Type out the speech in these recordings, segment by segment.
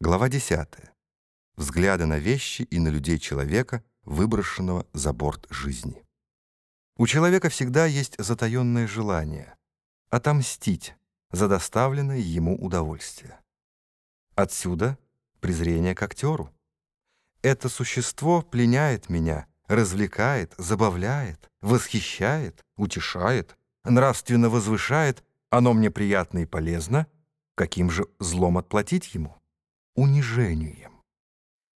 Глава 10. Взгляды на вещи и на людей человека, выброшенного за борт жизни. У человека всегда есть затаенное желание отомстить за доставленное ему удовольствие. Отсюда презрение к актеру. Это существо пленяет меня, развлекает, забавляет, восхищает, утешает, нравственно возвышает, оно мне приятно и полезно, каким же злом отплатить ему? Унижением.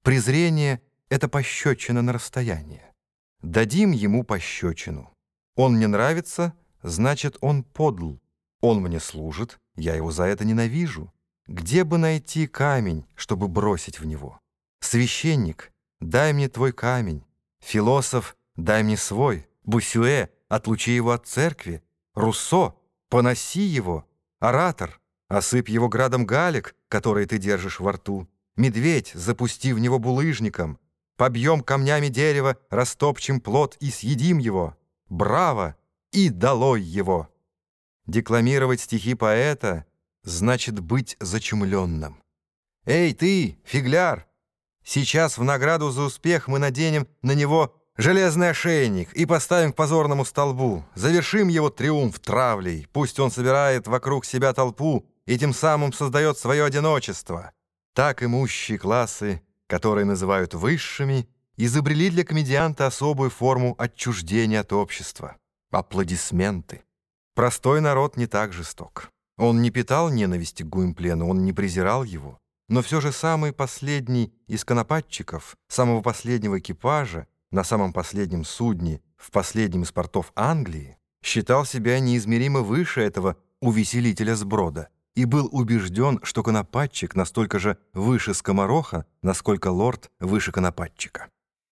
Презрение — это пощечина на расстояние. Дадим ему пощечину. Он мне нравится, значит, он подл. Он мне служит, я его за это ненавижу. Где бы найти камень, чтобы бросить в него? Священник, дай мне твой камень. Философ, дай мне свой. Бусюэ, отлучи его от церкви. Руссо, поноси его. Оратор, осыпь его градом галек, которые ты держишь во рту. Медведь, запусти в него булыжником. Побьем камнями дерево, растопчем плод и съедим его. Браво! И долой его! Декламировать стихи поэта значит быть зачумленным. «Эй, ты, фигляр! Сейчас в награду за успех мы наденем на него железный ошейник и поставим к позорному столбу. Завершим его триумф травлей. Пусть он собирает вокруг себя толпу и тем самым создает свое одиночество. Так имущие классы, которые называют высшими, изобрели для комедианта особую форму отчуждения от общества — аплодисменты. Простой народ не так жесток. Он не питал ненависти к Гуимплену, он не презирал его. Но все же самый последний из конопатчиков, самого последнего экипажа, на самом последнем судне, в последнем из портов Англии, считал себя неизмеримо выше этого увеселителя сброда и был убежден, что конопатчик настолько же выше скомороха, насколько лорд выше конопатчика.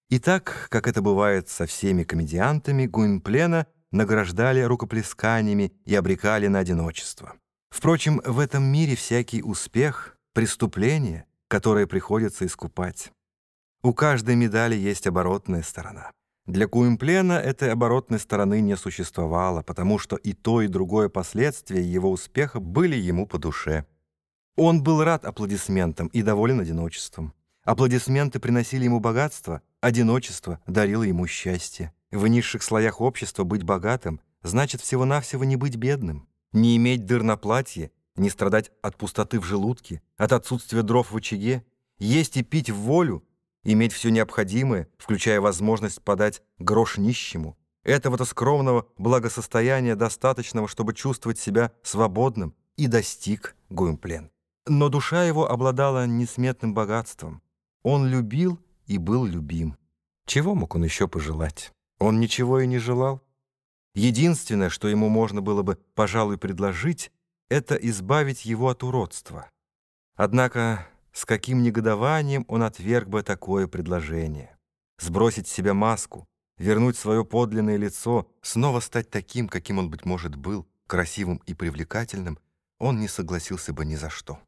И так, как это бывает со всеми комедиантами, Гуинплена награждали рукоплесканиями и обрекали на одиночество. Впрочем, в этом мире всякий успех — преступление, которое приходится искупать. У каждой медали есть оборотная сторона. Для Куимплена этой оборотной стороны не существовало, потому что и то, и другое последствия его успеха были ему по душе. Он был рад аплодисментам и доволен одиночеством. Аплодисменты приносили ему богатство, одиночество дарило ему счастье. В низших слоях общества быть богатым значит всего-навсего не быть бедным, не иметь дыр на платье, не страдать от пустоты в желудке, от отсутствия дров в очаге, есть и пить в волю, иметь все необходимое, включая возможность подать грош нищему. Этого-то скромного благосостояния достаточного, чтобы чувствовать себя свободным, и достиг Гуимплен. Но душа его обладала несметным богатством. Он любил и был любим. Чего мог он еще пожелать? Он ничего и не желал. Единственное, что ему можно было бы, пожалуй, предложить, это избавить его от уродства. Однако с каким негодованием он отверг бы такое предложение. Сбросить с себя маску, вернуть свое подлинное лицо, снова стать таким, каким он, быть может, был, красивым и привлекательным, он не согласился бы ни за что.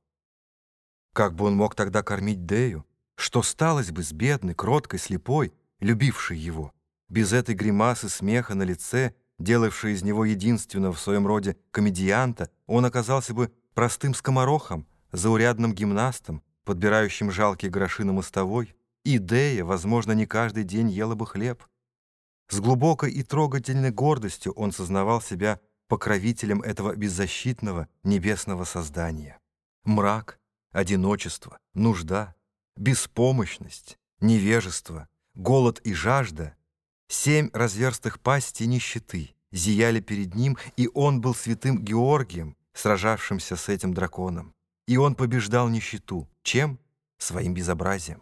Как бы он мог тогда кормить Дею? Что сталось бы с бедной, кроткой, слепой, любившей его? Без этой гримасы смеха на лице, делавшей из него единственного в своем роде комедианта, он оказался бы простым скоморохом, заурядным гимнастом, подбирающим жалкие гроши на мостовой. Идея, возможно, не каждый день ела бы хлеб. С глубокой и трогательной гордостью он сознавал себя покровителем этого беззащитного небесного создания. Мрак, одиночество, нужда, беспомощность, невежество, голод и жажда — Семь разверстых пастей нищеты зияли перед ним, и он был святым Георгием, сражавшимся с этим драконом. И он побеждал нищету. Чем? Своим безобразием.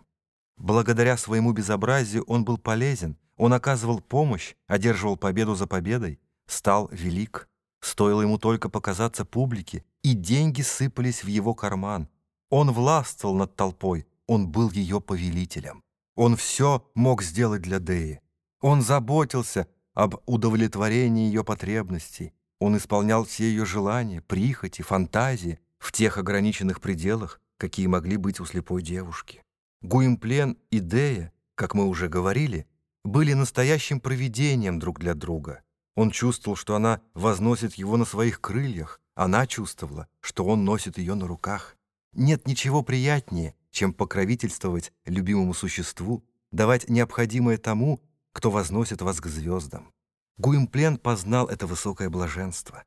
Благодаря своему безобразию он был полезен, он оказывал помощь, одерживал победу за победой, стал велик. Стоило ему только показаться публике, и деньги сыпались в его карман. Он властвовал над толпой, он был ее повелителем. Он все мог сделать для Деи. Он заботился об удовлетворении ее потребностей. Он исполнял все ее желания, прихоти, фантазии в тех ограниченных пределах, какие могли быть у слепой девушки. Гуимплен и Дея, как мы уже говорили, были настоящим провидением друг для друга. Он чувствовал, что она возносит его на своих крыльях, она чувствовала, что он носит ее на руках. Нет ничего приятнее, чем покровительствовать любимому существу, давать необходимое тому, кто возносит вас к звездам. Гуимплен познал это высокое блаженство.